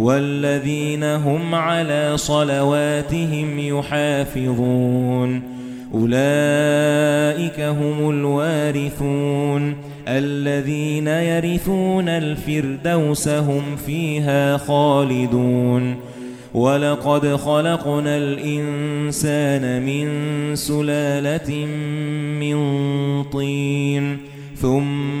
والذين هم على صلواتهم يحافظون. أولئك هم الوارثون. الذين يرثون الفردوس هم فيها خالدون. وَلَقَدْ خَلَقْنَا الْإِنسَانَ مِنْ سُلَالَةٍ مِنْ طِينٍ ثُمَّ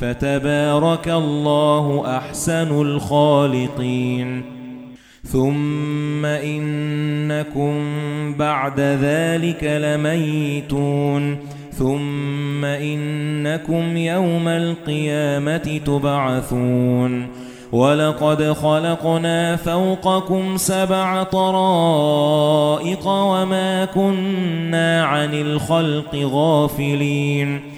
فَتَبَارَكَ اللَّهُ أَحْسَنُ الْخَالِقِينَ. ثُمَّ إِنَّكُمْ بَعْدَ ذَلِكَ لَمَيِّتُونَ. ثُمَّ إِنَّكُمْ يَوْمَ الْقِيَامَةِ تُبْعَثُونَ. وَلَقَدْ خَلَقْنَا فَوْقَكُمْ سَبْعَ طَرَائِقَ وَمَا كُنَّا عَنِ الْخَلْقِ غَافِلِينَ.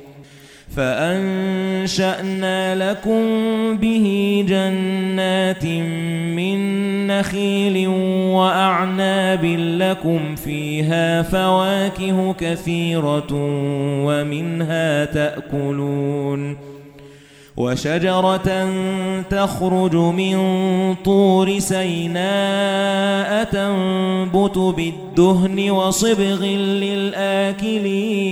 فَأَنشَأْنَا لَكُم بِهِ جَنَّاتٍ مِّن نَّخِيلٍ وَأَعْنَابٍ لَّكُمْ فِيهَا فَوَاكِهُ كَثِيرَةٌ وَمِنْهَا تَأْكُلُونَ وَشَجَرَةً تَخْرُجُ مِن طُورِ سَيْنَاءَ تَنبُتُ بِالدُّهْنِ وَصِبْغٍ لِّلْآكِلِينَ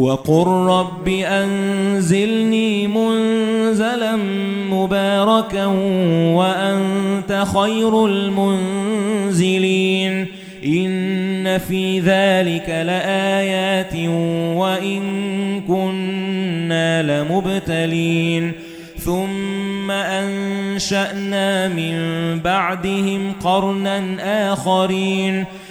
وَقُل رَّبِّ أَنزِلْنِي مُنزَلًا مُبَارَكًا وَأَنتَ خَيْرُ الْمُنزِلِينَ. إِنَّ فِي ذَلِكَ لَآيَاتٍ وَإِن كُنَّا لَمُبْتَلِينَ. ثُمَّ أَنشَأْنَا مِن بَعْدِهِمْ قَرْنًا آخَرِينَ.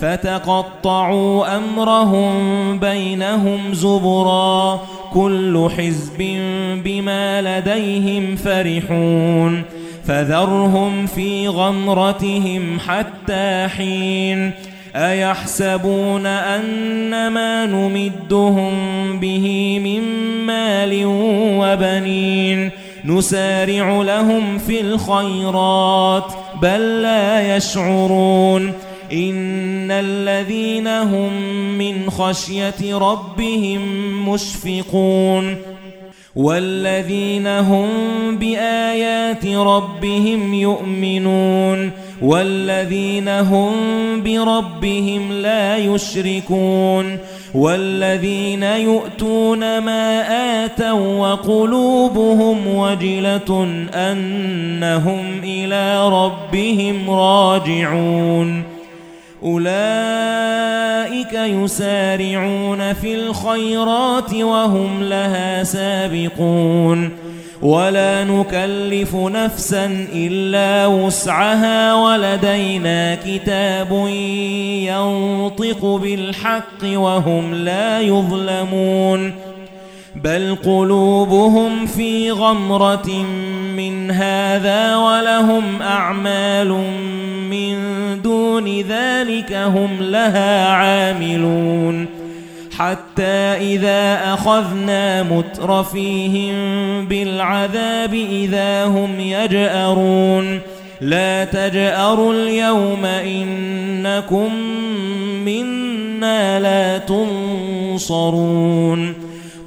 فَتَقَطَّعُوا أَمْرَهُم بَيْنَهُمْ زُبُرًا. كُلُّ حِزْبٍ بِمَا لَدَيْهِمْ فَرِحُونَ. فَذَرْهُمْ فِي غَمْرَتِهِمْ حَتَّى حِينٍ. أَيَحْسَبُونَ أَنَّمَا نُمِدُّهُم بِهِ مِن مَّالٍ وَبَنِينَ. نُسَارِعُ لَهُمْ فِي الْخَيْرَاتِ بَل لَّا يَشْعُرُونَ. إِنَّ الَّذِينَ هُمْ مِنْ خَشْيَةِ رَبِّهِمْ مُشْفِقُونَ وَالَّذِينَ هُمْ بِآيَاتِ رَبِّهِمْ يُؤْمِنُونَ وَالَّذِينَ هُمْ بِرَبِّهِمْ لَا يُشْرِكُونَ وَالَّذِينَ يُؤْتُونَ مَا آتَوا وَقُلُوبُهُمْ وَجِلَةٌ أَنَّهُمْ إِلَى رَبِّهِمْ راجعون أُولَئِكَ يُسَارِعُونَ فِي الْخَيْرَاتِ وَهُمْ لَهَا سَابِقُونَ. وَلَا نُكَلِّفُ نَفْسًا إِلَّا وُسْعَهَا وَلَدَيْنَا كِتَابٌ يَنطِقُ بِالْحَقِّ وَهُمْ لَا يُظْلَمُونَ. بَلْ قُلُوبُهُمْ فِي غَمْرَةٍ مِنْ هَذَا وَلَهُمْ أَعْمَالٌ مِنْ دُونِ ذَلِكَ هُمْ لَهَا عَامِلُونَ. حَتَّى إِذَا أَخَذْنَا مُتْرَفِيهِم بِالْعَذَابِ إِذَا هُمْ يَجْأَرُونَ. لَا تَجْأَرُوا الْيَوْمَ إِنَّكُمْ مِنَّا لَا تُنصَرُونَ.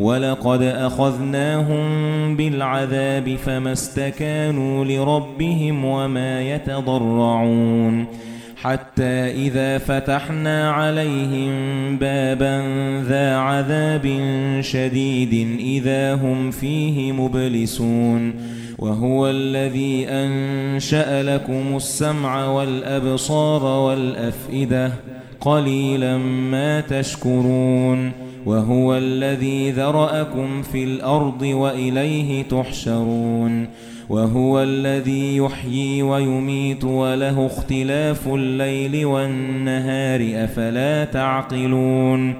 وَلَقَدْ أَخَذْنَاهُمْ بِالْعَذَابِ فَمَا اسْتَكَانُوا لِرَبِّهِمْ وَمَا يَتَضَرَّعُونَ حَتَّى إِذَا فَتَحْنَا عَلَيْهِمْ بَابًا ذَا عَذَابٍ شَدِيدٍ إِذَا هُمْ فِيهِ مُبْلِسُونَ وَهُوَ الَّذِي أَنشَأَ لَكُمُ السَّمْعَ وَالْأَبْصَارَ وَالْأَفْئِدَةَ قَلِيلًا مَا تَشْكُرُونَ وَهُوَ الَّذِي ذَرَأَكُمْ فِي الْأَرْضِ وَإِلَيْهِ تُحْشَرُونَ وَهُوَ الَّذِي يُحْيِي وَيُمِيتُ وَلَهُ اخْتِلَافُ اللَّيْلِ وَالنَّهَارِ أَفَلَا تَعْقِلُونَ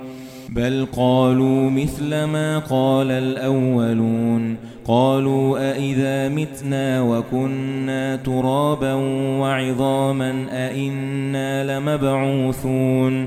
بَلْ قَالُوا مِثْلَ مَا قَالَ الْأَوَّلُونَ قَالُوا أَإِذَا مِتْنَا وَكُنَّا تُرَابًا وَعِظَامًا أَإِنَّا لَمَبْعُوثُونَ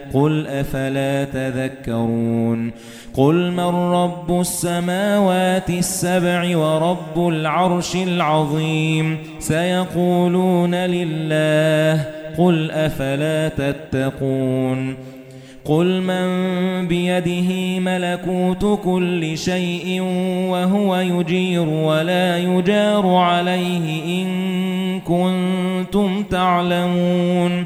قُلْ أَفَلَا تَذَكَّرُونَ قُلْ مَنْ رَبُّ السَّمَاوَاتِ السَّبْعِ وَرَبُّ الْعَرْشِ الْعَظِيمِ سَيَقُولُونَ لِلَّهِ قُلْ أَفَلَا تَتَّقُونَ قُلْ مَنْ بِيَدِهِ مَلَكُوتُ كُلِّ شَيْءٍ وَهُوَ يُجِيرُ وَلَا يُجَارُ عَلَيْهِ إِن كُنتُمْ تَعْلَمُونَ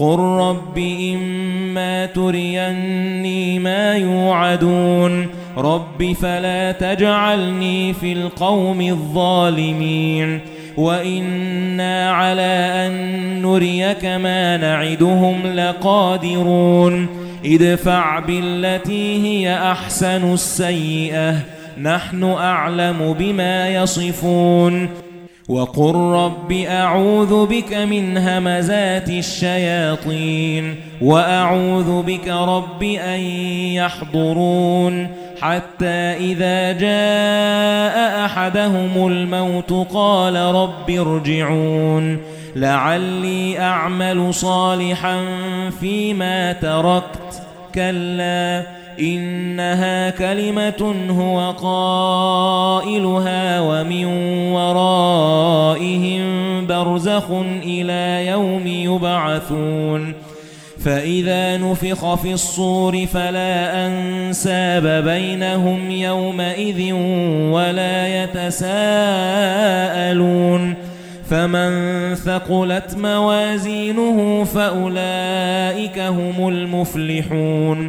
قُل رَّبِّ إِمَّا تُرِيَنِّي مَا يُوعَدُونَ رَبِّ فَلَا تَجْعَلْنِي فِي الْقَوْمِ الظَّالِمِينَ وَإِنَّا عَلَى أَن نُّرِيَكَ مَا نَعِدُهُمْ لَقَادِرُونَ ادْفَعْ بِالَّتِي هِيَ أَحْسَنُ السَّيِّئَةَ نَحْنُ أَعْلَمُ بِمَا يَصِفُونَ وَقُل رَّبِّ أَعُوذُ بِكَ مِنْ هَمَزَاتِ الشَّيَاطِينِ وَأَعُوذُ بِكَ رَبِّ أَن يَحْضُرُونِ حَتَّى إِذَا جَاءَ أَحَدَهُمُ الْمَوْتُ قَالَ رَبِّ ارْجِعُونِ لَعَلِّي أَعْمَلُ صَالِحًا فِيمَا تَرَكْتُ كَلَّا إِنَّهَا كَلِمَةٌ هُوَ قَائِلُهَا وَمِن وَرَائِهِم بَرْزَخٌ إِلَى يَوْمِ يُبْعَثُونَ. فَإِذَا نُفِخَ فِي الصُّورِ فَلَا أَنسَابَ بَيْنَهُمْ يَوْمَئِذٍ وَلَا يَتَسَاءَلُونَ. فَمَن ثَقُلَتْ مَوَازِينُهُ فَأُولَئِكَ هُمُ الْمُفْلِحُونَ.